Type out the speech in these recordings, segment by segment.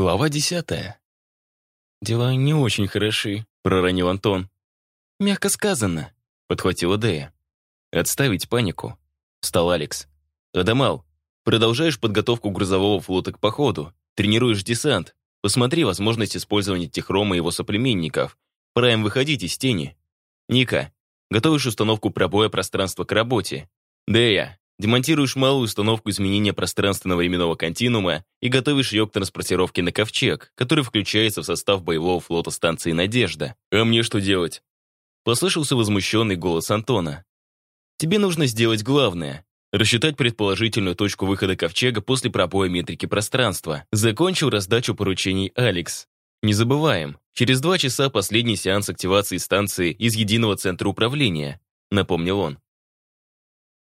Глава десятая. «Дела не очень хороши», — проронил Антон. «Мягко сказано», — подхватила Дея. «Отставить панику», — встал Алекс. «Адамал, продолжаешь подготовку грузового флота к походу, тренируешь десант, посмотри возможность использования Техрома и его соплеменников. Пора выходить из тени. Ника, готовишь установку пробоя пространства к работе. Дея, демонтируешь малую установку изменения пространственно-временного континуума и готовишь ее к транспортировке на Ковчег, который включается в состав боевого флота станции «Надежда». «А мне что делать?» Послышался возмущенный голос Антона. «Тебе нужно сделать главное — рассчитать предположительную точку выхода Ковчега после пробоя метрики пространства. Закончил раздачу поручений Алекс. Не забываем, через два часа последний сеанс активации станции из единого центра управления», — напомнил он.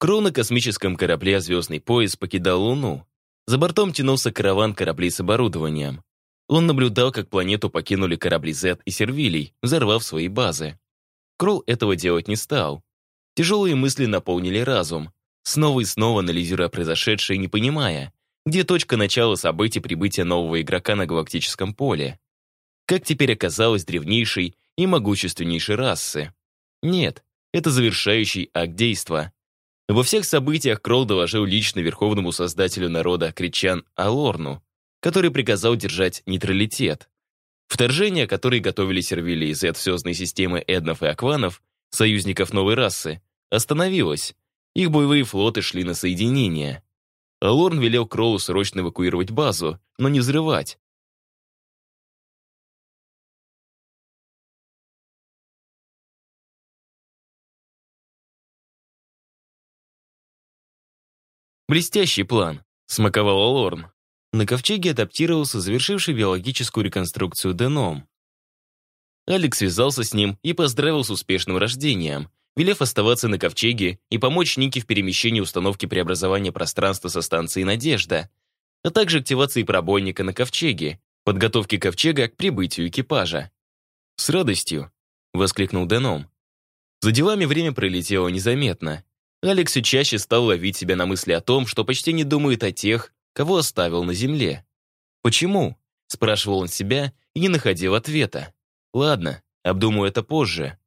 Кроу на космическом корабле «Звездный пояс» покидал Луну. За бортом тянулся караван кораблей с оборудованием. Он наблюдал, как планету покинули корабли Z и Сервилий, взорвав свои базы. Кроу этого делать не стал. Тяжелые мысли наполнили разум, снова и снова анализируя произошедшее, не понимая, где точка начала событий прибытия нового игрока на галактическом поле. Как теперь оказалось древнейшей и могущественнейшей расы? Нет, это завершающий акт действа. Во всех событиях Кролл доложил лично верховному создателю народа Кричан Алорну, который приказал держать нейтралитет. Вторжение, которое готовили Сервили из звездной системы Эднов и Акванов, союзников новой расы, остановилось. Их боевые флоты шли на соединение. Алорн велел Кроллу срочно эвакуировать базу, но не взрывать. Блестящий план, смаковал Лорн. На ковчеге адаптировался завершивший биологическую реконструкцию Деном. Алекс связался с ним и поздравил с успешным рождением, велев оставаться на ковчеге и помочь Нике в перемещении установки преобразования пространства со станции «Надежда», а также активации пробойника на ковчеге, подготовки ковчега к прибытию экипажа. «С радостью!» — воскликнул Деном. За делами время пролетело незаметно. Алекс чаще стал ловить себя на мысли о том, что почти не думает о тех, кого оставил на земле. «Почему?» — спрашивал он себя и не находил ответа. «Ладно, обдумаю это позже».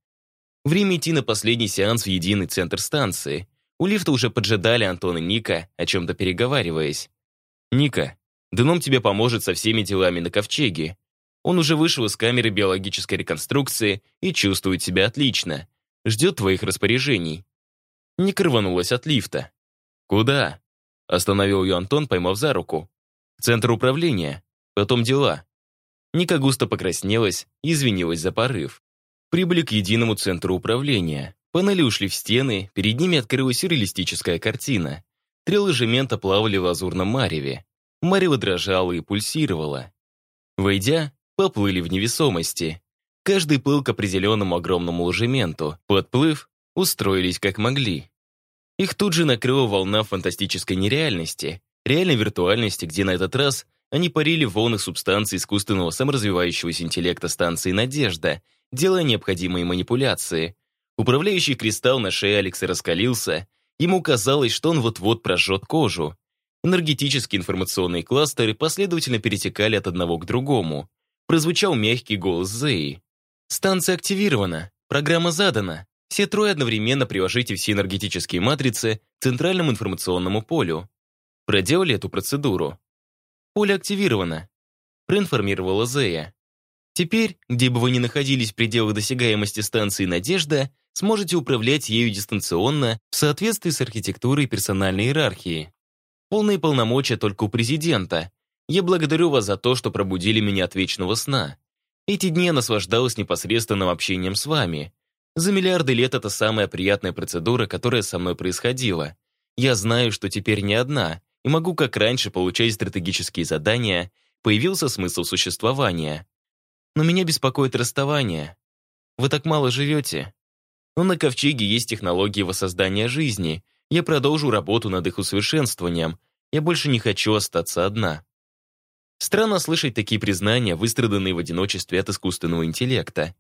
Время идти на последний сеанс в единый центр станции. У лифта уже поджидали Антон и Ника, о чем-то переговариваясь. «Ника, Деном тебе поможет со всеми делами на ковчеге. Он уже вышел из камеры биологической реконструкции и чувствует себя отлично. Ждет твоих распоряжений. Ника рванулась от лифта. «Куда?» Остановил ее Антон, поймав за руку. «В центр управления. Потом дела». Ника густо покраснелась и извинилась за порыв. Прибыли к единому центру управления. Панели ушли в стены, перед ними открылась сюрреалистическая картина. Три ложемента плавали в лазурном мареве. Марево дрожало и пульсировало. Войдя, поплыли в невесомости. Каждый плыл к определенному огромному ложементу. Подплыв, устроились как могли. Их тут же накрыла волна фантастической нереальности, реальной виртуальности, где на этот раз они парили в волнах субстанций искусственного саморазвивающегося интеллекта станции «Надежда», делая необходимые манипуляции. Управляющий кристалл на шее Алекса раскалился, ему казалось, что он вот-вот прожжет кожу. Энергетические информационные кластеры последовательно перетекали от одного к другому. Прозвучал мягкий голос Зеи. «Станция активирована. Программа задана. Все трое одновременно приложите все энергетические матрицы к центральному информационному полю. Проделали эту процедуру. Поле активировано. Проинформировала Зея. Теперь, где бы вы ни находились в пределах досягаемости станции «Надежда», сможете управлять ею дистанционно в соответствии с архитектурой персональной иерархии. Полные полномочия только у президента. Я благодарю вас за то, что пробудили меня от вечного сна. Эти дни я наслаждалась непосредственным общением с вами. За миллиарды лет это самая приятная процедура, которая со мной происходила. Я знаю, что теперь не одна, и могу, как раньше, получать стратегические задания, появился смысл существования. Но меня беспокоит расставание. Вы так мало живете. Но на Ковчеге есть технологии воссоздания жизни. Я продолжу работу над их усовершенствованием. Я больше не хочу остаться одна. Странно слышать такие признания, выстраданные в одиночестве от искусственного интеллекта.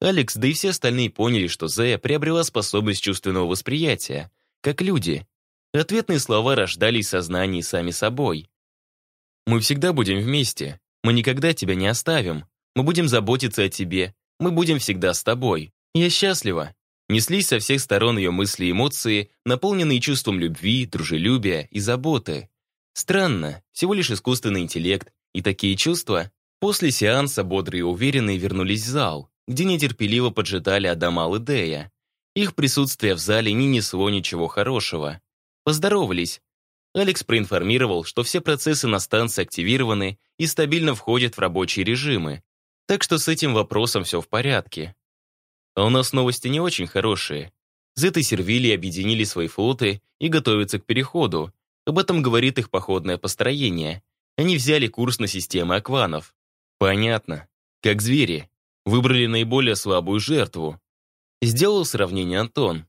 Алекс, да и все остальные поняли, что Зея приобрела способность чувственного восприятия, как люди. Ответные слова рождались в сознании сами собой. «Мы всегда будем вместе. Мы никогда тебя не оставим. Мы будем заботиться о тебе. Мы будем всегда с тобой. Я счастлива». Неслись со всех сторон ее мысли и эмоции, наполненные чувством любви, дружелюбия и заботы. Странно, всего лишь искусственный интеллект, и такие чувства после сеанса бодрые и уверенные вернулись в зал, где нетерпеливо поджидали Адамал и Дея. Их присутствие в зале не несло ничего хорошего. Поздоровались. Алекс проинформировал, что все процессы на станции активированы и стабильно входят в рабочие режимы, так что с этим вопросом все в порядке. А у нас новости не очень хорошие. Зет и Сервилии объединили свои флоты и готовятся к переходу. Об этом говорит их походное построение. Они взяли курс на системы акванов. Понятно. Как звери. Выбрали наиболее слабую жертву. Сделал сравнение Антон.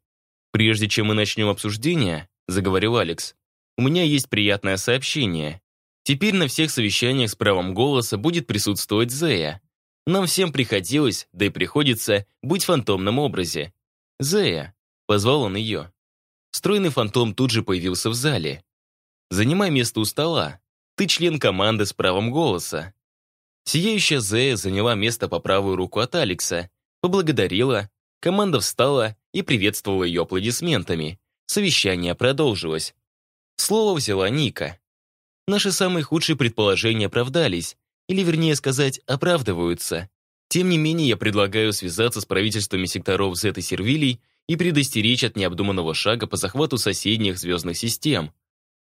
«Прежде чем мы начнем обсуждение», — заговорил Алекс, «у меня есть приятное сообщение. Теперь на всех совещаниях с правом голоса будет присутствовать Зея. Нам всем приходилось, да и приходится, быть в фантомном образе. «Зея», — позвал он ее. Стройный фантом тут же появился в зале. «Занимай место у стола. Ты член команды с правом голоса». Сияющая Зея заняла место по правую руку от Алекса, поблагодарила, команда встала и приветствовала ее аплодисментами. Совещание продолжилось. Слово взяла Ника. Наши самые худшие предположения оправдались, или, вернее сказать, оправдываются. Тем не менее, я предлагаю связаться с правительствами секторов Z и Сервилий и предостеречь от необдуманного шага по захвату соседних звездных систем.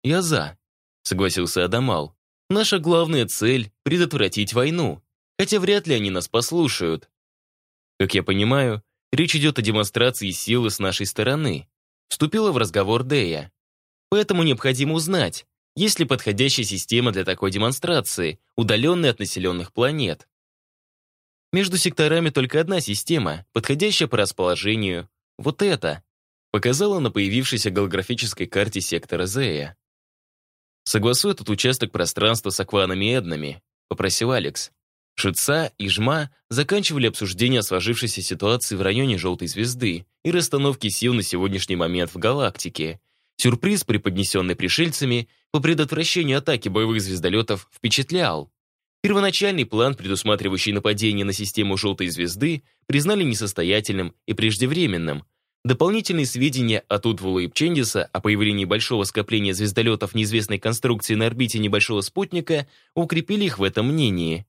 Я за, согласился Адамал. Наша главная цель — предотвратить войну, хотя вряд ли они нас послушают. Как я понимаю, речь идет о демонстрации силы с нашей стороны. Вступила в разговор Дея. Поэтому необходимо узнать, есть ли подходящая система для такой демонстрации, удаленной от населенных планет? Между секторами только одна система, подходящая по расположению. Вот это. Показала на появившейся голографической карте сектора Зея. «Согласуй этот участок пространства с акванами и эднами», — попросил Алекс. Шица и Жма заканчивали обсуждение сложившейся ситуации в районе Желтой Звезды и расстановке сил на сегодняшний момент в галактике, Сюрприз, преподнесенный пришельцами по предотвращению атаки боевых звездолетов, впечатлял. Первоначальный план, предусматривающий нападение на систему «Желтой звезды», признали несостоятельным и преждевременным. Дополнительные сведения от Утвула и Пчендиса о появлении большого скопления звездолетов неизвестной конструкции на орбите небольшого спутника укрепили их в этом мнении.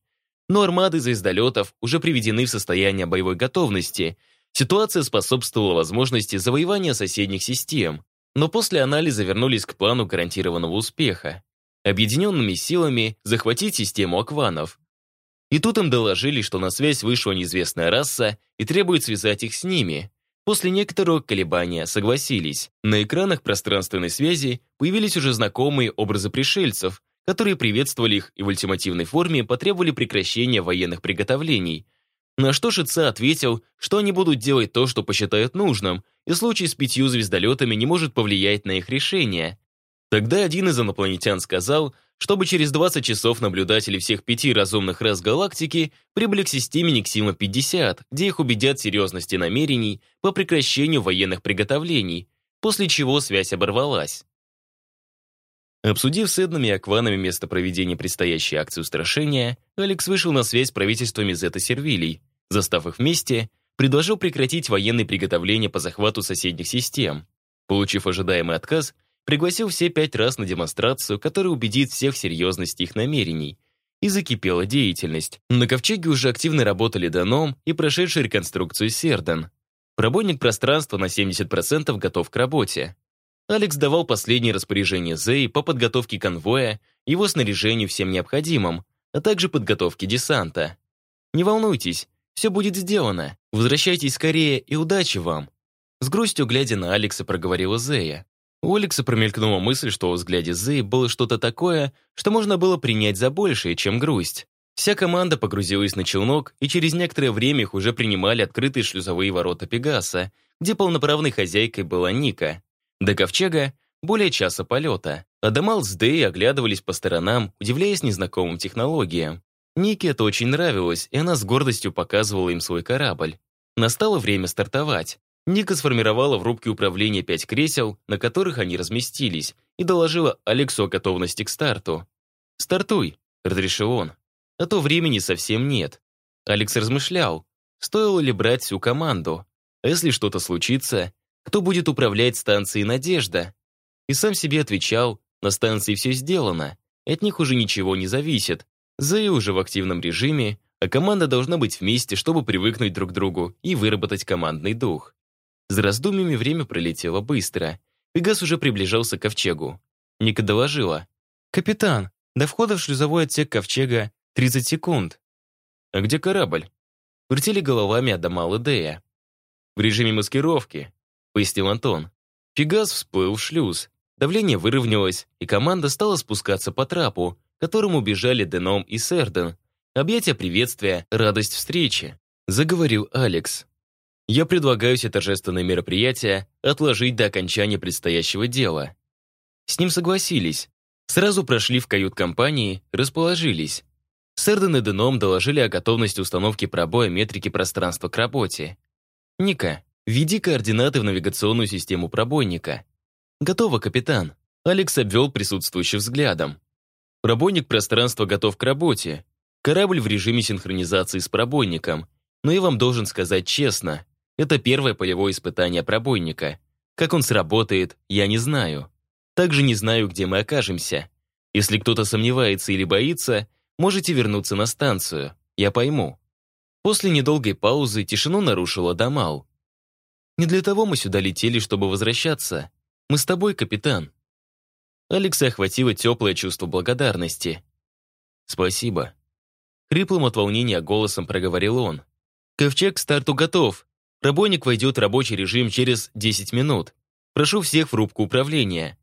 Но армады звездолетов уже приведены в состояние боевой готовности. Ситуация способствовала возможности завоевания соседних систем но после анализа вернулись к плану гарантированного успеха. Объединенными силами захватить систему акванов. И тут им доложили, что на связь вышла неизвестная раса и требует связать их с ними. После некоторого колебания согласились. На экранах пространственной связи появились уже знакомые образы пришельцев, которые приветствовали их и в ультимативной форме потребовали прекращения военных приготовлений – на что Шица ответил, что они будут делать то, что посчитают нужным, и случай с пятью звездолетами не может повлиять на их решение. Тогда один из инопланетян сказал, чтобы через 20 часов наблюдатели всех пяти разумных рас галактики прибыли к системе Никсима-50, где их убедят в серьезности намерений по прекращению военных приготовлений, после чего связь оборвалась. Обсудив с Эднами и Акванами место проведения предстоящей акции устрашения, Алекс вышел на связь с правительствами Зета-Сервилий, Застав их вместе, предложил прекратить военные приготовления по захвату соседних систем. Получив ожидаемый отказ, пригласил все пять раз на демонстрацию, которая убедит всех в серьезности их намерений. И закипела деятельность. На ковчеге уже активно работали Даном и прошедший реконструкцию Сердан. Пробойник пространства на 70% готов к работе. Алекс давал последние распоряжения Зей по подготовке конвоя, его снаряжению всем необходимым, а также подготовке десанта. Не волнуйтесь, все будет сделано. Возвращайтесь скорее и удачи вам». С грустью глядя на Алекса, проговорила Зея. У Алекса промелькнула мысль, что в взгляде Зеи было что-то такое, что можно было принять за большее, чем грусть. Вся команда погрузилась на челнок, и через некоторое время их уже принимали открытые шлюзовые ворота Пегаса, где полноправной хозяйкой была Ника. До ковчега более часа полета. Адамал с Дэй оглядывались по сторонам, удивляясь незнакомым технологиям. Нике это очень нравилось, и она с гордостью показывала им свой корабль. Настало время стартовать. Ника сформировала в рубке управления пять кресел, на которых они разместились, и доложила Алексу о готовности к старту. «Стартуй», — разрешил он. а то времени совсем нет. Алекс размышлял, стоило ли брать всю команду. А если что-то случится, кто будет управлять станцией «Надежда»? И сам себе отвечал, на станции все сделано, от них уже ничего не зависит. Зои уже в активном режиме, а команда должна быть вместе, чтобы привыкнуть друг к другу и выработать командный дух. За раздумьями время пролетело быстро. Пегас уже приближался к ковчегу. Ника доложила. «Капитан, до входа в шлюзовой отсек ковчега 30 секунд». «А где корабль?» Вертели головами Адамал и Дея. «В режиме маскировки», — пояснил Антон. Пегас всплыл в шлюз. Давление выровнялось, и команда стала спускаться по трапу, которому бежали Деном и Серден. Объятия приветствия, радость встречи. Заговорил Алекс. Я предлагаю все торжественные мероприятия отложить до окончания предстоящего дела. С ним согласились. Сразу прошли в кают-компании, расположились. Серден и Деном доложили о готовности установки пробоя метрики пространства к работе. «Ника, введи координаты в навигационную систему пробойника». «Готово, капитан». Алекс обвел присутствующих взглядом. Пробойник пространства готов к работе. Корабль в режиме синхронизации с пробойником. Но я вам должен сказать честно, это первое полевое испытание пробойника. Как он сработает, я не знаю. Также не знаю, где мы окажемся. Если кто-то сомневается или боится, можете вернуться на станцию. Я пойму. После недолгой паузы тишину нарушила Дамал. «Не для того мы сюда летели, чтобы возвращаться. Мы с тобой, капитан». Алекса охватило теплое чувство благодарности. «Спасибо». Хриплым от волнения голосом проговорил он. «Ковчег к старту готов. Пробойник войдет в рабочий режим через 10 минут. Прошу всех в рубку управления.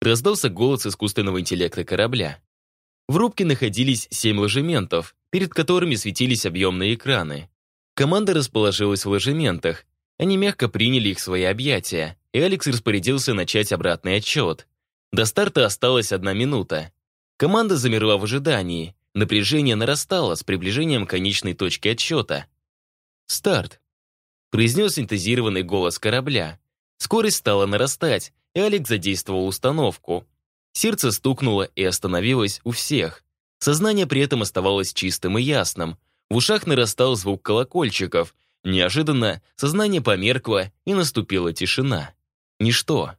Раздался голос искусственного интеллекта корабля. В рубке находились семь ложементов, перед которыми светились объемные экраны. Команда расположилась в ложементах. Они мягко приняли их в свои объятия, и Алекс распорядился начать обратный отчет. До старта осталась одна минута. Команда замерла в ожидании. Напряжение нарастало с приближением конечной точки отсчета. Старт произнес синтезированный голос корабля. Скорость стала нарастать, и Алекс задействовал установку. Сердце стукнуло и остановилось у всех. Сознание при этом оставалось чистым и ясным. В ушах нарастал звук колокольчиков. Неожиданно сознание померкло, и наступила тишина. Ничто.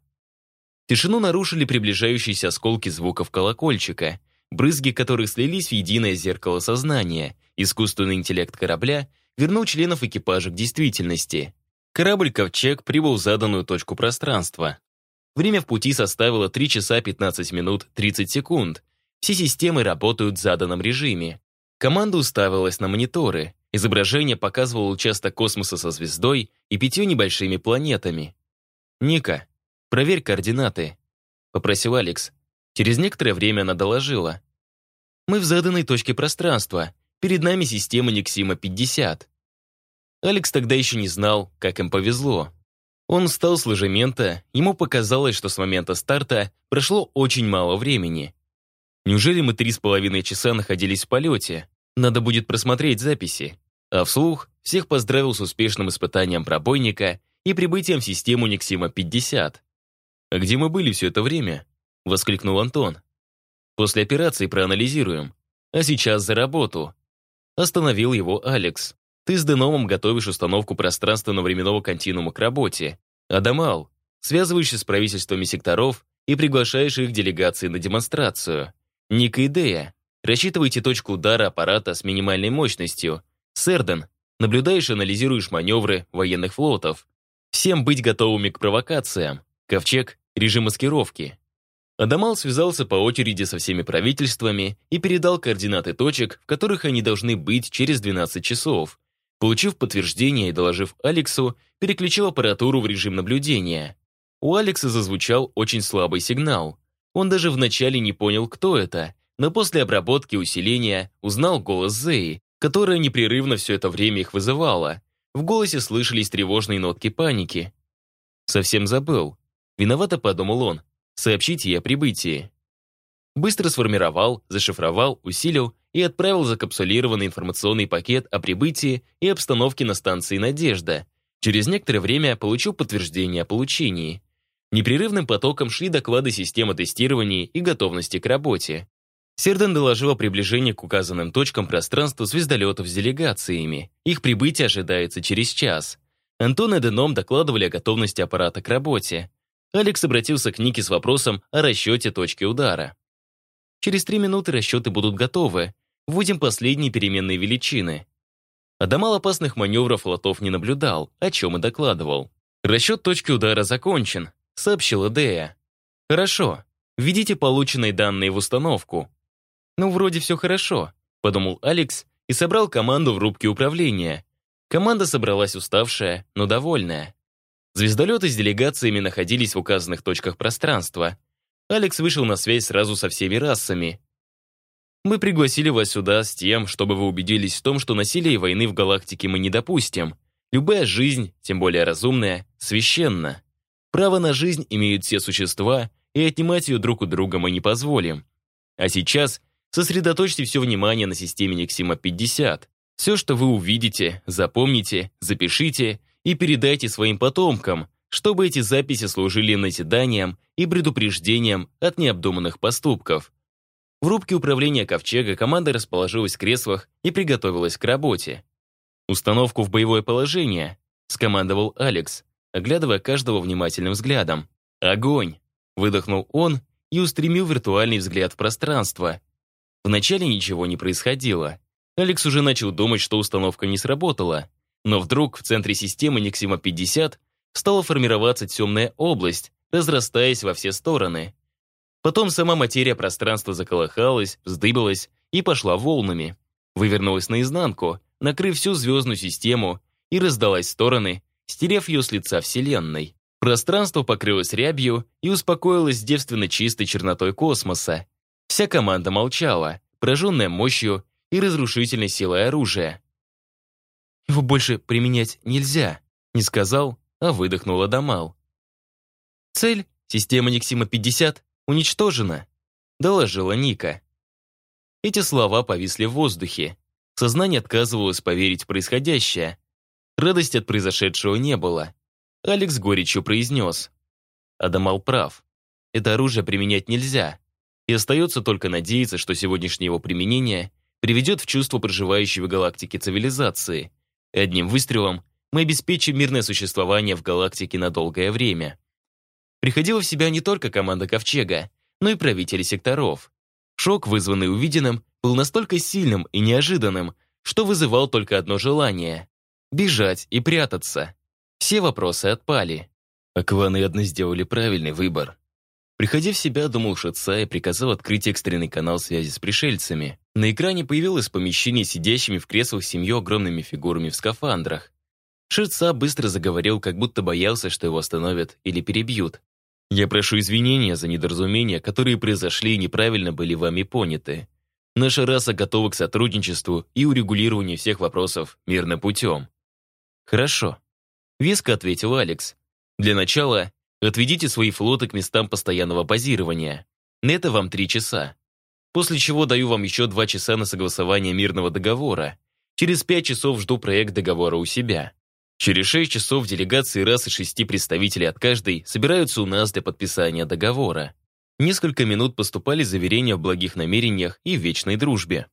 Тишину нарушили приближающиеся осколки звуков колокольчика, брызги которых слились в единое зеркало сознания. Искусственный интеллект корабля — вернул членов экипажа к действительности. Корабль «Ковчег» прибыл в заданную точку пространства. Время в пути составило 3 часа 15 минут 30 секунд. Все системы работают в заданном режиме. Команда уставилась на мониторы. Изображение показывало участок космоса со звездой и пятью небольшими планетами. «Ника, проверь координаты», — попросил Алекс. Через некоторое время она доложила. «Мы в заданной точке пространства. Перед нами система Никсима-50. Алекс тогда еще не знал, как им повезло. Он встал с ложемента, ему показалось, что с момента старта прошло очень мало времени. Неужели мы три с половиной часа находились в полете? Надо будет просмотреть записи. А вслух всех поздравил с успешным испытанием пробойника и прибытием в систему Никсима-50. «А где мы были все это время?» — воскликнул Антон. «После операции проанализируем. А сейчас за работу. Остановил его Алекс. Ты с Деномом готовишь установку пространственно-временного континуума к работе. Адамал, связываешься с правительствами секторов и приглашаешь их делегации на демонстрацию. Ника и Дея, рассчитывайте точку удара аппарата с минимальной мощностью. Серден, наблюдаешь и анализируешь маневры военных флотов. Всем быть готовыми к провокациям. Ковчег — режим маскировки. Адамал связался по очереди со всеми правительствами и передал координаты точек, в которых они должны быть через 12 часов. Получив подтверждение и доложив Алексу, переключил аппаратуру в режим наблюдения. У Алекса зазвучал очень слабый сигнал. Он даже вначале не понял, кто это, но после обработки усиления узнал голос Зеи, которая непрерывно все это время их вызывала. В голосе слышались тревожные нотки паники. «Совсем забыл». Виновато подумал он, Сообщите о прибытии. Быстро сформировал, зашифровал, усилил и отправил закапсулированный информационный пакет о прибытии и обстановке на станции «Надежда». Через некоторое время получил подтверждение о получении. Непрерывным потоком шли доклады системы тестирования и готовности к работе. Серден доложил о приближении к указанным точкам пространства звездолетов с делегациями. Их прибытие ожидается через час. Антон и Деном докладывали о готовности аппарата к работе. Алекс обратился к Нике с вопросом о расчете точки удара. Через три минуты расчеты будут готовы. Вводим последние переменные величины. Адамал опасных маневров лотов не наблюдал, о чем и докладывал. «Расчет точки удара закончен», — сообщила Дея. «Хорошо. Введите полученные данные в установку». «Ну, вроде все хорошо», — подумал Алекс и собрал команду в рубке управления. Команда собралась уставшая, но довольная. Звездолеты с делегациями находились в указанных точках пространства. Алекс вышел на связь сразу со всеми расами. Мы пригласили вас сюда с тем, чтобы вы убедились в том, что насилие и войны в галактике мы не допустим. Любая жизнь, тем более разумная, священна. Право на жизнь имеют все существа, и отнимать ее друг у друга мы не позволим. А сейчас сосредоточьте все внимание на системе Нексима-50. Все, что вы увидите, запомните, запишите и передайте своим потомкам, чтобы эти записи служили назиданием и предупреждением от необдуманных поступков. В рубке управления Ковчега команда расположилась в креслах и приготовилась к работе. «Установку в боевое положение», — скомандовал Алекс, оглядывая каждого внимательным взглядом. «Огонь!» — выдохнул он и устремил виртуальный взгляд в пространство. Вначале ничего не происходило. Алекс уже начал думать, что установка не сработала. Но вдруг в центре системы Никсима-50 стала формироваться темная область, разрастаясь во все стороны. Потом сама материя пространства заколыхалась, вздыбилась и пошла волнами. Вывернулась наизнанку, накрыв всю звездную систему и раздалась в стороны, стерев ее с лица Вселенной. Пространство покрылось рябью и успокоилось девственно чистой чернотой космоса. Вся команда молчала, пораженная мощью и разрушительной силой оружия. «Его больше применять нельзя», — не сказал, а выдохнул Адамал. Цель — система Никсима-50 уничтожена», — доложила Ника. Эти слова повисли в воздухе. Сознание отказывалось поверить в происходящее. Радости от произошедшего не было. Алекс горечью произнес. Адамал прав. Это оружие применять нельзя. И остается только надеяться, что сегодняшнее его применение приведет в чувство проживающей в галактике цивилизации. И одним выстрелом мы обеспечим мирное существование в галактике на долгое время. Приходила в себя не только команда Ковчега, но и правители секторов. Шок, вызванный увиденным, был настолько сильным и неожиданным, что вызывал только одно желание — бежать и прятаться. Все вопросы отпали. Акваны одно сделали правильный выбор. Приходя в себя, думал Шатса и приказал открыть экстренный канал связи с пришельцами. На экране появилось помещение сидящими в креслах семью огромными фигурами в скафандрах. Шерца быстро заговорил, как будто боялся, что его остановят или перебьют. Я прошу извинения за недоразумения, которые произошли и неправильно были вами поняты. Наша раса готова к сотрудничеству и урегулированию всех вопросов мирным путем. Хорошо. Веско ответил Алекс. Для начала отведите свои флоты к местам постоянного базирования. На это вам три часа. После чего даю вам еще два часа на согласование мирного договора. Через пять часов жду проект договора у себя. Через шесть часов делегации раз и шести представителей от каждой собираются у нас для подписания договора. Несколько минут поступали заверения в благих намерениях и вечной дружбе.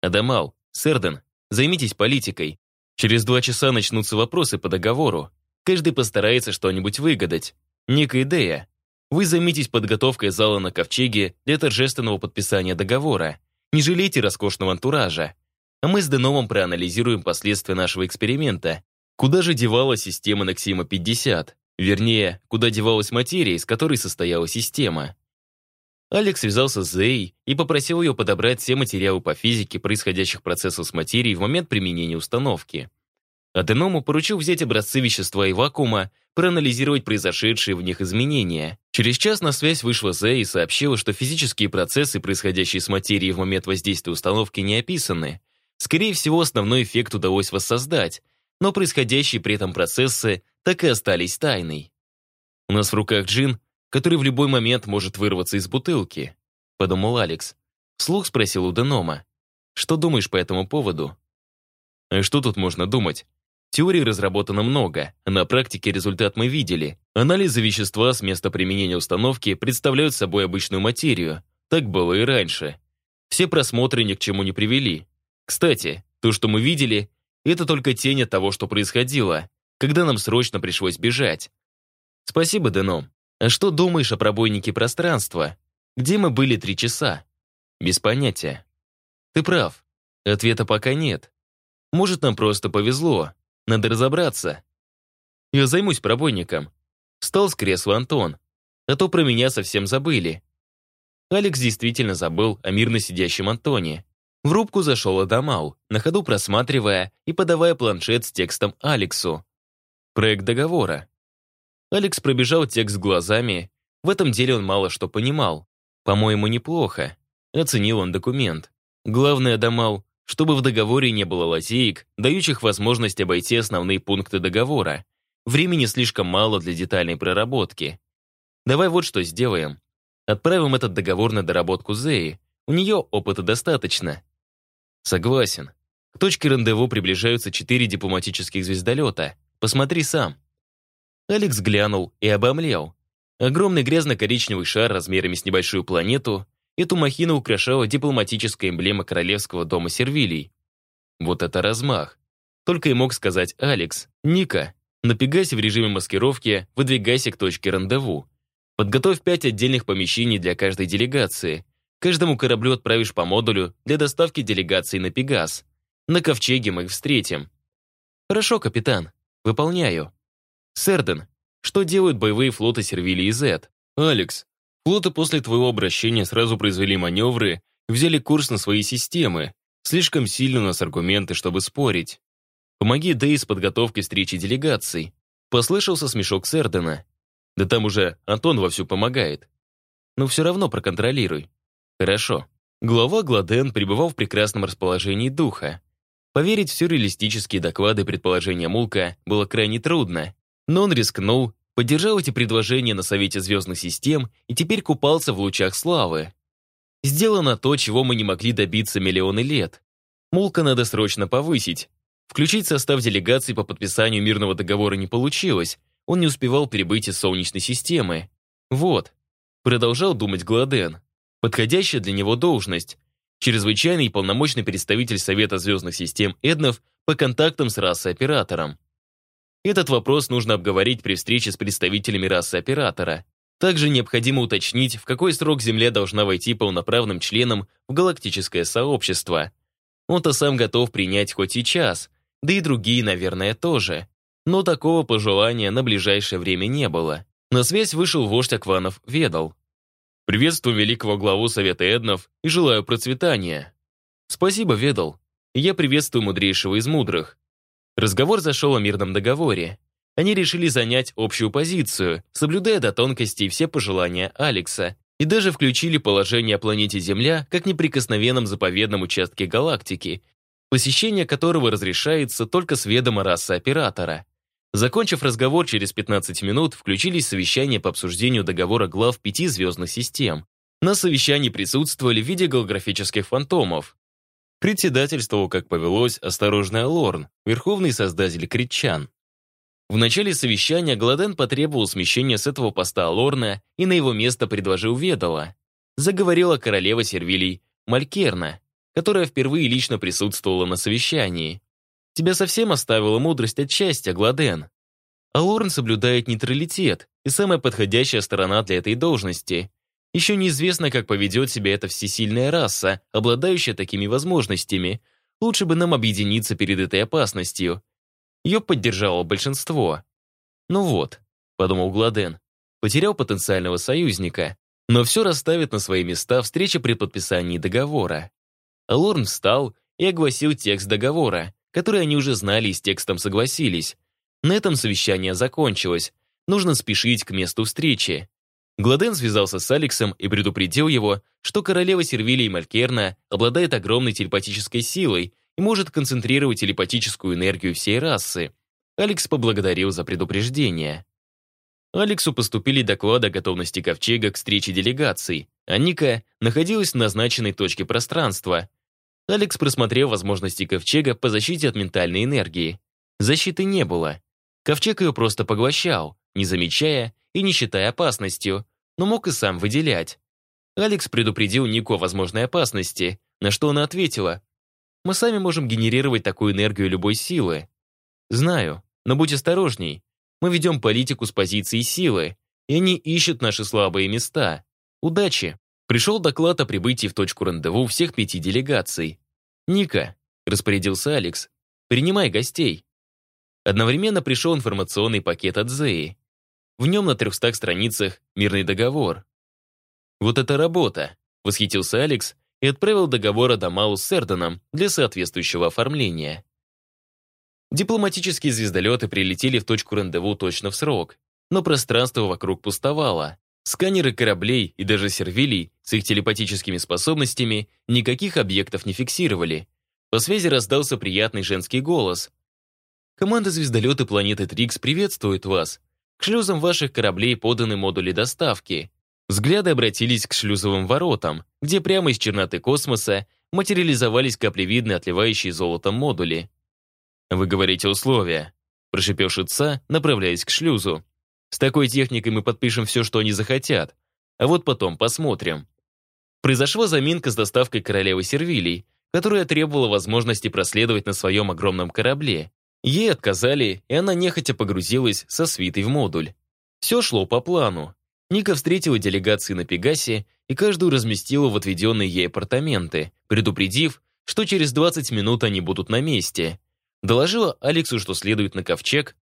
Адамал, Серден, займитесь политикой. Через два часа начнутся вопросы по договору. Каждый постарается что-нибудь выгадать. Некая идея. Вы займитесь подготовкой зала на Ковчеге для торжественного подписания договора. Не жалейте роскошного антуража. А мы с Деномом проанализируем последствия нашего эксперимента Куда же девалась система Наксима-50? Вернее, куда девалась материя, из которой состояла система? Алекс связался с Зей и попросил ее подобрать все материалы по физике происходящих процессов с материей в момент применения установки. Аденому поручил взять образцы вещества и вакуума, проанализировать произошедшие в них изменения. Через час на связь вышла Зей и сообщила, что физические процессы, происходящие с материей в момент воздействия установки, не описаны. Скорее всего, основной эффект удалось воссоздать, но происходящие при этом процессы так и остались тайной. «У нас в руках джин, который в любой момент может вырваться из бутылки», подумал Алекс. Слух спросил у Денома. «Что думаешь по этому поводу?» «А что тут можно думать? Теорий разработано много, на практике результат мы видели. Анализы вещества с места применения установки представляют собой обычную материю. Так было и раньше. Все просмотры ни к чему не привели. Кстати, то, что мы видели, это только тень от того, что происходило, когда нам срочно пришлось бежать. Спасибо, Деном. А что думаешь о пробойнике пространства? Где мы были три часа? Без понятия. Ты прав. Ответа пока нет. Может, нам просто повезло. Надо разобраться. Я займусь пробойником. Встал с кресла Антон. А то про меня совсем забыли. Алекс действительно забыл о мирно сидящем Антоне. В рубку зашел Адамал, на ходу просматривая и подавая планшет с текстом Алексу. Проект договора. Алекс пробежал текст глазами. В этом деле он мало что понимал. По-моему, неплохо. Оценил он документ. Главное, Адамал, чтобы в договоре не было лазеек, дающих возможность обойти основные пункты договора. Времени слишком мало для детальной проработки. Давай вот что сделаем. Отправим этот договор на доработку Зеи. У нее опыта достаточно. Согласен. К точке рандеву приближаются четыре дипломатических звездолета. Посмотри сам. Алекс глянул и обомлел. Огромный грязно-коричневый шар размерами с небольшую планету, эту махину украшала дипломатическая эмблема королевского дома Сервилий. Вот это размах. Только и мог сказать Алекс. «Ника, напрягайся в режиме маскировки, выдвигайся к точке рандеву. Подготовь пять отдельных помещений для каждой делегации. Каждому кораблю отправишь по модулю для доставки делегации на Пегас. На Ковчеге мы их встретим. Хорошо, капитан. Выполняю. Серден, что делают боевые флоты Сервилии и Зет? Алекс, флоты после твоего обращения сразу произвели маневры, взяли курс на свои системы. Слишком сильно у нас аргументы, чтобы спорить. Помоги Дэй с подготовкой встречи делегаций. Послышался смешок Сердена. Да там уже Антон вовсю помогает. Но все равно проконтролируй. Хорошо. Глава Гладен пребывал в прекрасном расположении духа. Поверить в сюрреалистические доклады и предположения Мулка было крайне трудно, но он рискнул, поддержал эти предложения на Совете звездных систем и теперь купался в лучах славы. Сделано то, чего мы не могли добиться миллионы лет. Мулка надо срочно повысить. Включить состав делегации по подписанию мирного договора не получилось, он не успевал перебыть из Солнечной системы. Вот, продолжал думать Гладен, подходящая для него должность, чрезвычайный и полномочный представитель Совета звездных систем Эднов по контактам с расой-оператором. Этот вопрос нужно обговорить при встрече с представителями расы оператора. Также необходимо уточнить, в какой срок Земля должна войти полноправным членом в галактическое сообщество. Он-то сам готов принять хоть и час, да и другие, наверное, тоже. Но такого пожелания на ближайшее время не было. На связь вышел вождь Акванов Ведал. «Приветствую великого главу Совета Эднов и желаю процветания». «Спасибо, Ведал. Я приветствую мудрейшего из мудрых. Разговор зашел о мирном договоре. Они решили занять общую позицию, соблюдая до тонкостей все пожелания Алекса, и даже включили положение о планете Земля как неприкосновенном заповедном участке галактики, посещение которого разрешается только с ведома расы оператора. Закончив разговор через 15 минут, включились совещания по обсуждению договора глав пяти звездных систем. На совещании присутствовали в виде голографических фантомов, Председательствовал, как повелось, осторожный Лорн, верховный создатель Критчан. В начале совещания Гладен потребовал смещения с этого поста Лорна и на его место предложил Ведала. Заговорила королева Сервилий Малькерна, которая впервые лично присутствовала на совещании. «Тебя совсем оставила мудрость от счастья, Гладен. А Лорн соблюдает нейтралитет и самая подходящая сторона для этой должности. Еще неизвестно, как поведет себя эта всесильная раса, обладающая такими возможностями. Лучше бы нам объединиться перед этой опасностью. Ее поддержало большинство. Ну вот, подумал Гладен, потерял потенциального союзника, но все расставит на свои места встреча при подписании договора. Лорн встал и огласил текст договора, который они уже знали и с текстом согласились. На этом совещание закончилось. Нужно спешить к месту встречи. Гладен связался с Алексом и предупредил его, что королева Сервилия Малькерна обладает огромной телепатической силой и может концентрировать телепатическую энергию всей расы. Алекс поблагодарил за предупреждение. Алексу поступили доклады о готовности Ковчега к встрече делегаций, а Ника находилась в назначенной точке пространства. Алекс просмотрел возможности Ковчега по защите от ментальной энергии. Защиты не было. Ковчег ее просто поглощал, не замечая и не считая опасностью, но мог и сам выделять. Алекс предупредил Нику о возможной опасности, на что она ответила. «Мы сами можем генерировать такую энергию любой силы». «Знаю, но будь осторожней. Мы ведем политику с позиции силы, и они ищут наши слабые места. Удачи!» Пришел доклад о прибытии в точку рандеву всех пяти делегаций. «Ника», — распорядился Алекс, — «принимай гостей». Одновременно пришел информационный пакет от Зеи. В нем на 300 страницах мирный договор. «Вот это работа!» — восхитился Алекс и отправил договор Адамалу с Эрденом для соответствующего оформления. Дипломатические звездолеты прилетели в точку рандеву точно в срок, но пространство вокруг пустовало. Сканеры кораблей и даже сервилий с их телепатическими способностями никаких объектов не фиксировали. По связи раздался приятный женский голос. «Команда звездолеты планеты Трикс приветствует вас. К шлюзам ваших кораблей поданы модули доставки. Взгляды обратились к шлюзовым воротам, где прямо из черноты космоса материализовались каплевидные отливающие золотом модули. «Вы говорите условия», – прошипел Шица, направляясь к шлюзу. С такой техникой мы подпишем все, что они захотят. А вот потом посмотрим. Произошла заминка с доставкой королевы Сервилий, которая требовала возможности проследовать на своем огромном корабле. Ей отказали, и она нехотя погрузилась со свитой в модуль. Все шло по плану. Ника встретила делегации на Пегасе и каждую разместила в отведенные ей апартаменты, предупредив, что через 20 минут они будут на месте. Доложила Алексу, что следует на ковчег,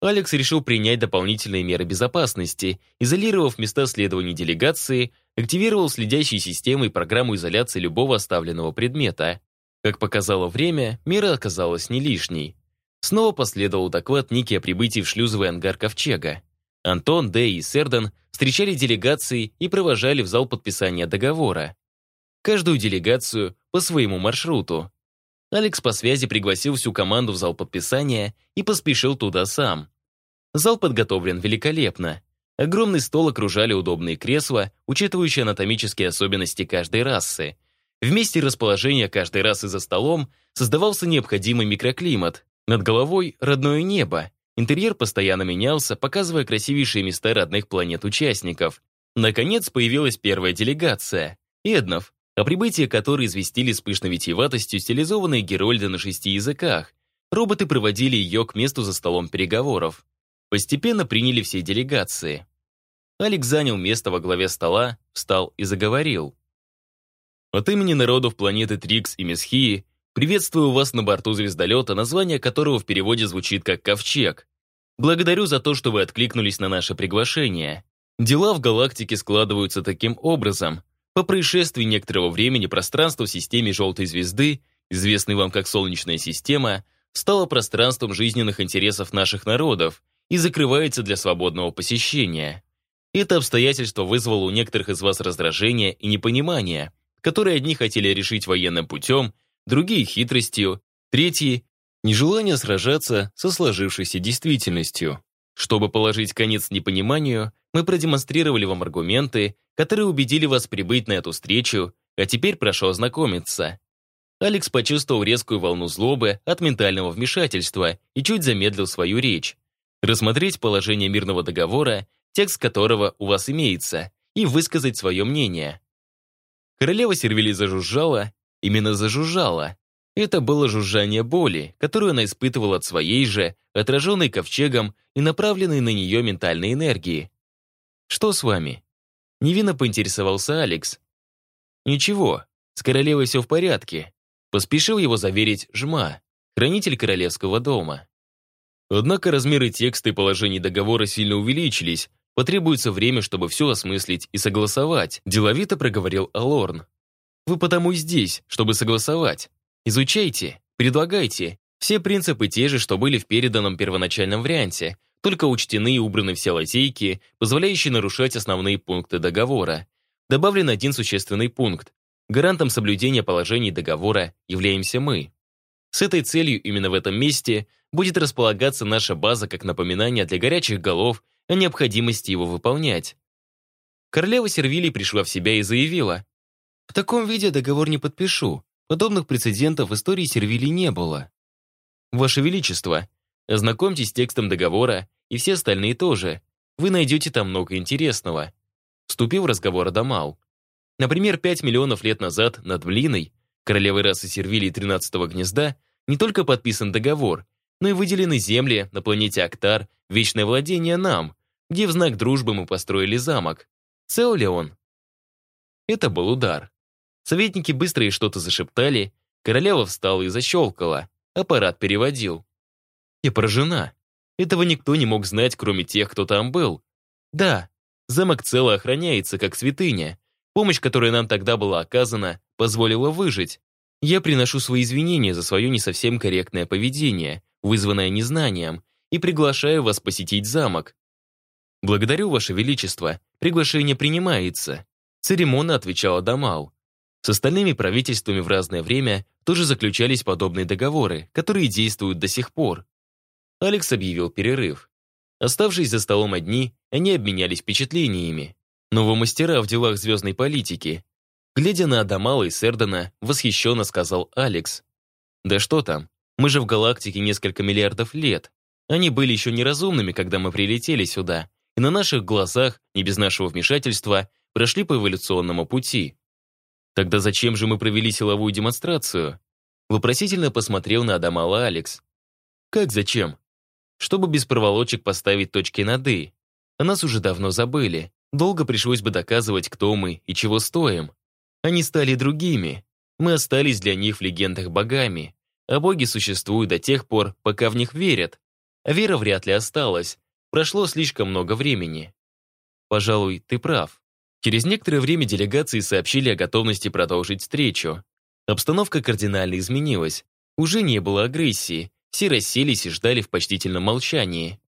Алекс решил принять дополнительные меры безопасности, изолировав места следования делегации, активировал следящие системы и программу изоляции любого оставленного предмета. Как показало время, мера оказалась не лишней. Снова последовал доклад Ники о прибытии в шлюзовый ангар Ковчега. Антон, Дэй и Сердан встречали делегации и провожали в зал подписания договора. Каждую делегацию по своему маршруту. Алекс по связи пригласил всю команду в зал подписания и поспешил туда сам. Зал подготовлен великолепно. Огромный стол окружали удобные кресла, учитывающие анатомические особенности каждой расы. В месте расположения каждой расы за столом создавался необходимый микроклимат. Над головой родное небо. Интерьер постоянно менялся, показывая красивейшие места родных планет-участников. Наконец появилась первая делегация. Эднов, о прибытии которой известили с пышной витиеватостью стилизованные Герольды на шести языках. Роботы проводили ее к месту за столом переговоров. Постепенно приняли все делегации. Алекс занял место во главе стола, встал и заговорил. От имени народов планеты Трикс и Месхии приветствую вас на борту звездолета, название которого в переводе звучит как «Ковчег». Благодарю за то, что вы откликнулись на наше приглашение. Дела в галактике складываются таким образом, по происшествии некоторого времени пространство в системе желтой звезды, известной вам как Солнечная система, стало пространством жизненных интересов наших народов и закрывается для свободного посещения. Это обстоятельство вызвало у некоторых из вас раздражение и непонимание, которые одни хотели решить военным путем, другие — хитростью, третьи — нежелание сражаться со сложившейся действительностью. Чтобы положить конец непониманию, мы продемонстрировали вам аргументы, которые убедили вас прибыть на эту встречу, а теперь прошу ознакомиться. Алекс почувствовал резкую волну злобы от ментального вмешательства и чуть замедлил свою речь. Рассмотреть положение мирного договора, текст которого у вас имеется, и высказать свое мнение. Королева Сервили зажужжала, именно зажужжала, это было жужжание боли, которую она испытывала от своей же, отраженной ковчегом и направленной на нее ментальной энергии. «Что с вами?» Невинно поинтересовался Алекс. «Ничего, с королевой все в порядке», поспешил его заверить Жма, хранитель королевского дома. Однако размеры текста и положений договора сильно увеличились, потребуется время, чтобы все осмыслить и согласовать, деловито проговорил Алорн. Вы потому и здесь, чтобы согласовать. Изучайте, предлагайте. Все принципы те же, что были в переданном первоначальном варианте, только учтены и убраны все лазейки, позволяющие нарушать основные пункты договора. Добавлен один существенный пункт. Гарантом соблюдения положений договора являемся мы. С этой целью именно в этом месте будет располагаться наша база как напоминание для горячих голов о необходимости его выполнять. Королева Сервилий пришла в себя и заявила, «В таком виде договор не подпишу. Подобных прецедентов в истории Сервилии не было. Ваше Величество, ознакомьтесь с текстом договора и все остальные тоже. Вы найдете там много интересного. Вступил в разговор Адамал. Например, 5 миллионов лет назад над Млиной, королевой расы Сервилии 13-го гнезда, не только подписан договор, но и выделены земли на планете Актар, вечное владение нам, где в знак дружбы мы построили замок. Цел ли он? Это был удар. Советники быстро и что-то зашептали, королева встала и защелкала, аппарат переводил. Я поражена. Этого никто не мог знать, кроме тех, кто там был. Да, замок цело охраняется, как святыня. Помощь, которая нам тогда была оказана, позволила выжить. Я приношу свои извинения за свое не совсем корректное поведение, вызванное незнанием, и приглашаю вас посетить замок. Благодарю, Ваше Величество, приглашение принимается. Церемонно отвечала Дамал. С остальными правительствами в разное время тоже заключались подобные договоры, которые действуют до сих пор. Алекс объявил перерыв. Оставшись за столом одни, они обменялись впечатлениями. Новомастера в делах звездной политики. Глядя на Адамала и Сердана, восхищенно сказал Алекс. «Да что там, мы же в галактике несколько миллиардов лет. Они были еще неразумными, когда мы прилетели сюда, и на наших глазах, не без нашего вмешательства, прошли по эволюционному пути. Тогда зачем же мы провели силовую демонстрацию?» Вопросительно посмотрел на Адамала Алекс. «Как зачем?» чтобы без проволочек поставить точки над «и». О нас уже давно забыли. Долго пришлось бы доказывать, кто мы и чего стоим. Они стали другими. Мы остались для них в легендах богами. А боги существуют до тех пор, пока в них верят. А вера вряд ли осталась. Прошло слишком много времени. Пожалуй, ты прав. Через некоторое время делегации сообщили о готовности продолжить встречу. Обстановка кардинально изменилась. Уже не было агрессии, все расселись и ждали в почтительном молчании.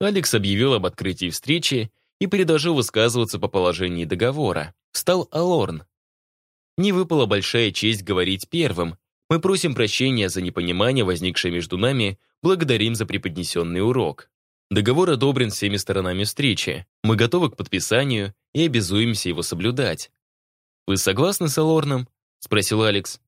Алекс объявил об открытии встречи и предложил высказываться по положению договора. Встал Алорн. Не выпала большая честь говорить первым. Мы просим прощения за непонимание, возникшее между нами, благодарим за преподнесенный урок. Договор одобрен всеми сторонами встречи. Мы готовы к подписанию и обязуемся его соблюдать. «Вы согласны с Алорном?» — спросил Алекс.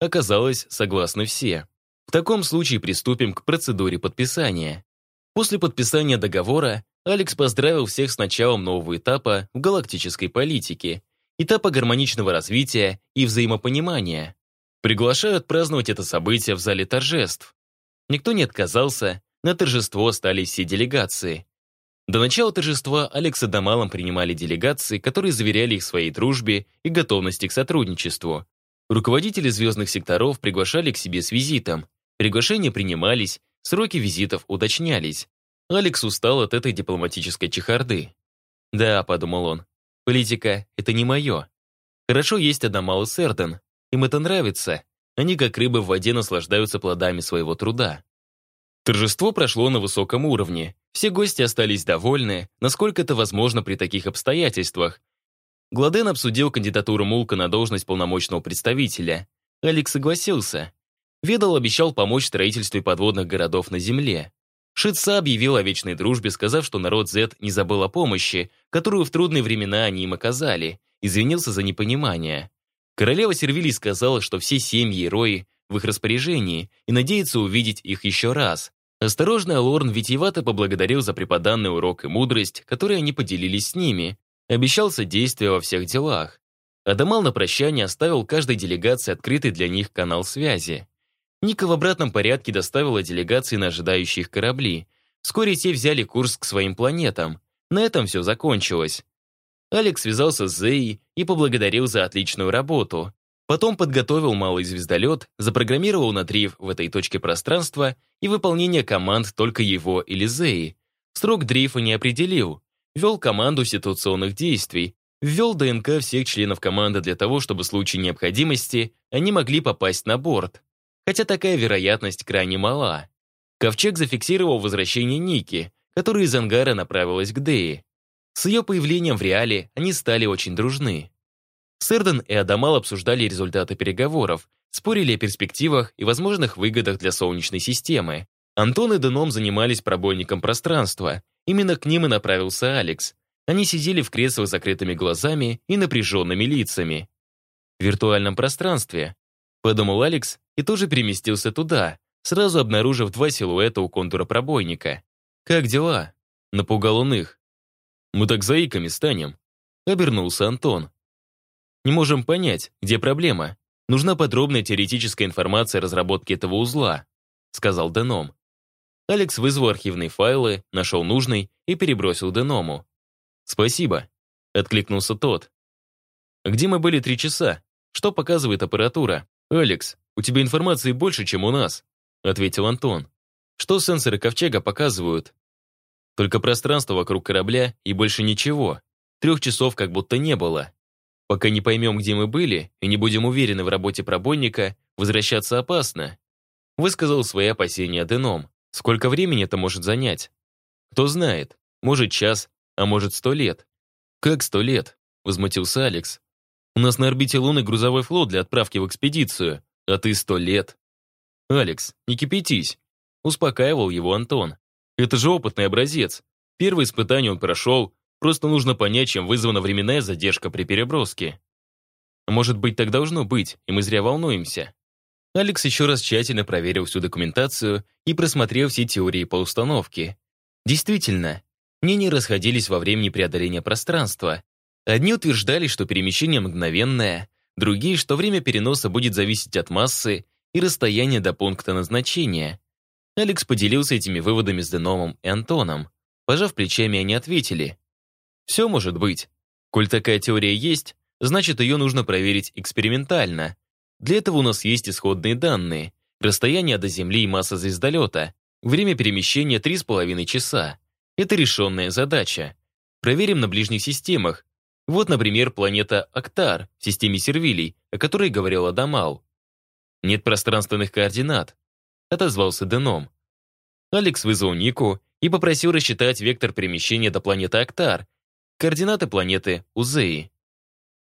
Оказалось, согласны все. В таком случае приступим к процедуре подписания. После подписания договора Алекс поздравил всех с началом нового этапа в галактической политике, этапа гармоничного развития и взаимопонимания. Приглашают отпраздновать это событие в зале торжеств. Никто не отказался, на торжество стали все делегации. До начала торжества Алекс и Дамалом принимали делегации, которые заверяли их своей дружбе и готовности к сотрудничеству. Руководители звездных секторов приглашали к себе с визитом. Приглашения принимались, сроки визитов уточнялись. Алекс устал от этой дипломатической чехарды. «Да», — подумал он, — «политика — это не мое. Хорошо есть Адамал и Серден. Им это нравится. Они, как рыбы в воде, наслаждаются плодами своего труда». Торжество прошло на высоком уровне. Все гости остались довольны, насколько это возможно при таких обстоятельствах. Гладен обсудил кандидатуру Мулка на должность полномочного представителя. Алекс согласился. Ведал обещал помочь в строительстве подводных городов на Земле. Шитса объявил о вечной дружбе, сказав, что народ Z не забыл о помощи, которую в трудные времена они им оказали, извинился за непонимание. Королева Сервилий сказала, что все семьи и рои в их распоряжении и надеется увидеть их еще раз. Осторожный Алорн витиевато поблагодарил за преподанный урок и мудрость, которые они поделились с ними, обещал содействие во всех делах. Адамал на прощание оставил каждой делегации открытый для них канал связи. Ника в обратном порядке доставила делегации на ожидающие их корабли. Вскоре те взяли курс к своим планетам. На этом все закончилось. Алекс связался с Зеей и поблагодарил за отличную работу. Потом подготовил малый звездолет, запрограммировал надрив в этой точке пространства и выполнение команд только его или Зеи. Срок дрейфа не определил. Вел команду ситуационных действий, ввел ДНК всех членов команды для того, чтобы в случае необходимости они могли попасть на борт хотя такая вероятность крайне мала. Ковчег зафиксировал возвращение Ники, которая из ангара направилась к Деи. С ее появлением в реале они стали очень дружны. Сэрден и Адамал обсуждали результаты переговоров, спорили о перспективах и возможных выгодах для Солнечной системы. Антон и Деном занимались пробойником пространства. Именно к ним и направился Алекс. Они сидели в креслах с закрытыми глазами и напряженными лицами. В виртуальном пространстве, подумал Алекс и тоже переместился туда, сразу обнаружив два силуэта у контура пробойника. «Как дела?» — напугал он их. «Мы так заиками станем», — обернулся Антон. Не можем понять, где проблема. Нужна подробная теоретическая информация о разработке этого узла», сказал Деном. Алекс вызвал архивные файлы, нашел нужный и перебросил Деному. «Спасибо», — откликнулся тот. «Где мы были три часа? Что показывает аппаратура?» «Алекс, у тебя информации больше, чем у нас», — ответил Антон. «Что сенсоры ковчега показывают?» «Только пространство вокруг корабля и больше ничего. Трех часов как будто не было. Пока не поймем, где мы были, и не будем уверены в работе пробойника, возвращаться опасно», — высказал свои опасения Деном. Сколько времени это может занять? Кто знает, может час, а может сто лет. Как сто лет? Возмутился Алекс. У нас на орбите Луны грузовой флот для отправки в экспедицию, а ты сто лет. Алекс, не кипятись. Успокаивал его Антон. Это же опытный образец. Первое испытание он прошел, просто нужно понять, чем вызвана временная задержка при переброске. Может быть, так должно быть, и мы зря волнуемся. Алекс еще раз тщательно проверил всю документацию и просмотрел все теории по установке. Действительно, мнения расходились во времени преодоления пространства. Одни утверждали, что перемещение мгновенное, другие, что время переноса будет зависеть от массы и расстояния до пункта назначения. Алекс поделился этими выводами с Деномом и Антоном. Пожав плечами, они ответили. «Все может быть. Коль такая теория есть, значит, ее нужно проверить экспериментально. Для этого у нас есть исходные данные. Расстояние до Земли и масса звездолета. Время перемещения 3,5 часа. Это решенная задача. Проверим на ближних системах. Вот, например, планета Актар в системе Сервилий, о которой говорил Адамал. Нет пространственных координат. Отозвался Деном. Алекс вызвал Нику и попросил рассчитать вектор перемещения до планеты Актар, координаты планеты Узеи.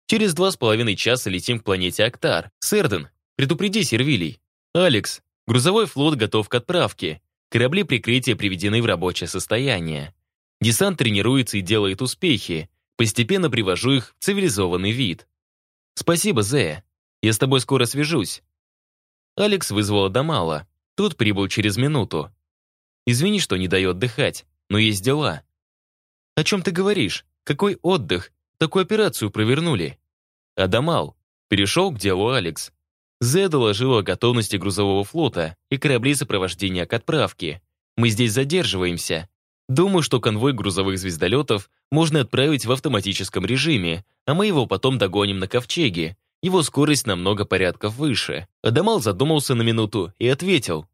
Через два с половиной часа летим к планете Актар. Сэрден, предупреди Сервилий. Алекс, грузовой флот готов к отправке. Корабли прикрытия приведены в рабочее состояние. Десант тренируется и делает успехи. Постепенно привожу их в цивилизованный вид. Спасибо, Зея. Я с тобой скоро свяжусь. Алекс вызвал Адамала. Тот прибыл через минуту. Извини, что не даю отдыхать, но есть дела. О чем ты говоришь? Какой отдых? Такую операцию провернули. Адамал. Перешел к делу Алекс. Зе доложил о готовности грузового флота и кораблей сопровождения к отправке. Мы здесь задерживаемся. Думаю, что конвой грузовых звездолетов можно отправить в автоматическом режиме, а мы его потом догоним на ковчеге. Его скорость намного порядков выше. Адамал задумался на минуту и ответил.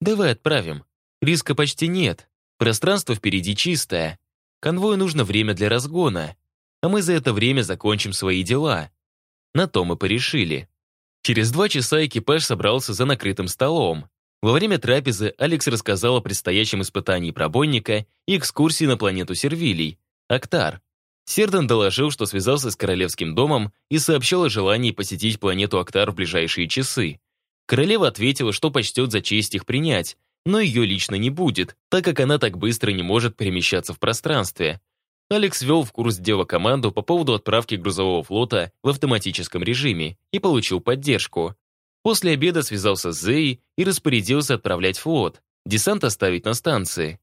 «Давай отправим. Риска почти нет. Пространство впереди чистое. Конвою нужно время для разгона а мы за это время закончим свои дела. На то мы порешили. Через два часа экипаж собрался за накрытым столом. Во время трапезы Алекс рассказал о предстоящем испытании пробойника и экскурсии на планету Сервилий, Актар. Сердан доложил, что связался с Королевским домом и сообщил о желании посетить планету Актар в ближайшие часы. Королева ответила, что почтет за честь их принять, но ее лично не будет, так как она так быстро не может перемещаться в пространстве. Алекс ввел в курс дела команду по поводу отправки грузового флота в автоматическом режиме и получил поддержку. После обеда связался с Зей и распорядился отправлять флот, десант оставить на станции.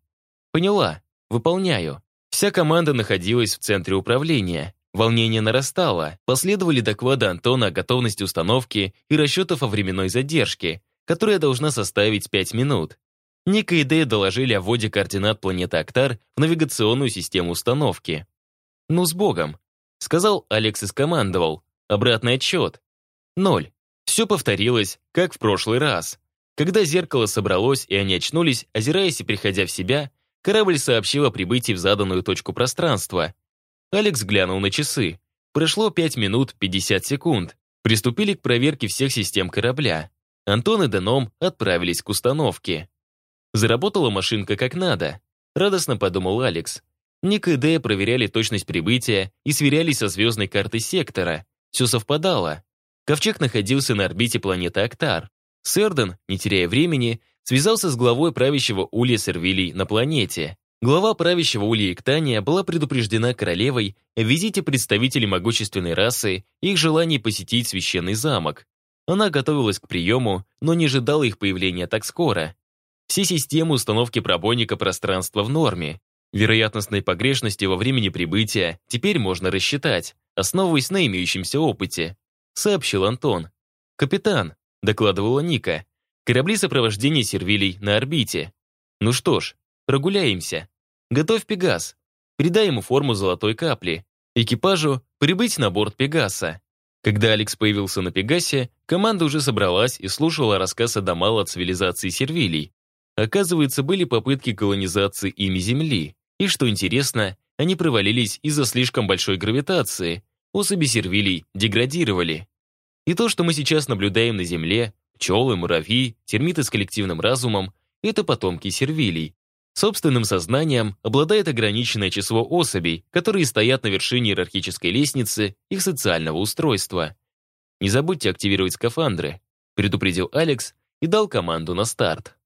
Поняла, выполняю. Вся команда находилась в центре управления. Волнение нарастало, последовали доклады Антона о готовности установки и расчетов о временной задержке, которая должна составить 5 минут. Ника и Дэй доложили о вводе координат планеты Актар в навигационную систему установки. «Ну, с Богом!» — сказал Алекс и скомандовал. «Обратный отсчет. Ноль. Все повторилось, как в прошлый раз. Когда зеркало собралось, и они очнулись, озираясь и приходя в себя, корабль сообщил о прибытии в заданную точку пространства. Алекс глянул на часы. Прошло 5 минут 50 секунд. Приступили к проверке всех систем корабля. Антон и Деном отправились к установке. Заработала машинка как надо. Радостно подумал Алекс. Ник и Дэя проверяли точность прибытия и сверялись со звездной картой сектора. Все совпадало. Ковчег находился на орбите планеты Актар. Сэрден, не теряя времени, связался с главой правящего улья Сервилий на планете. Глава правящего улья Иктания была предупреждена королевой о визите представителей могущественной расы и их желании посетить священный замок. Она готовилась к приему, но не ожидала их появления так скоро. Все системы установки пробойника пространства в норме. Вероятностной погрешности во времени прибытия теперь можно рассчитать, основываясь на имеющемся опыте, сообщил Антон. «Капитан», — докладывала Ника, корабли сопровождения сервилей на орбите. Ну что ж, прогуляемся. Готовь Пегас. Передай ему форму золотой капли. Экипажу прибыть на борт Пегаса. Когда Алекс появился на Пегасе, команда уже собралась и слушала рассказ Адамала о цивилизации сервилей. Оказывается, были попытки колонизации ими Земли. И, что интересно, они провалились из-за слишком большой гравитации. Особи сервилей деградировали. И то, что мы сейчас наблюдаем на Земле, пчелы, муравьи, термиты с коллективным разумом, это потомки сервилей. Собственным сознанием обладает ограниченное число особей, которые стоят на вершине иерархической лестницы их социального устройства. «Не забудьте активировать скафандры», предупредил Алекс и дал команду на старт.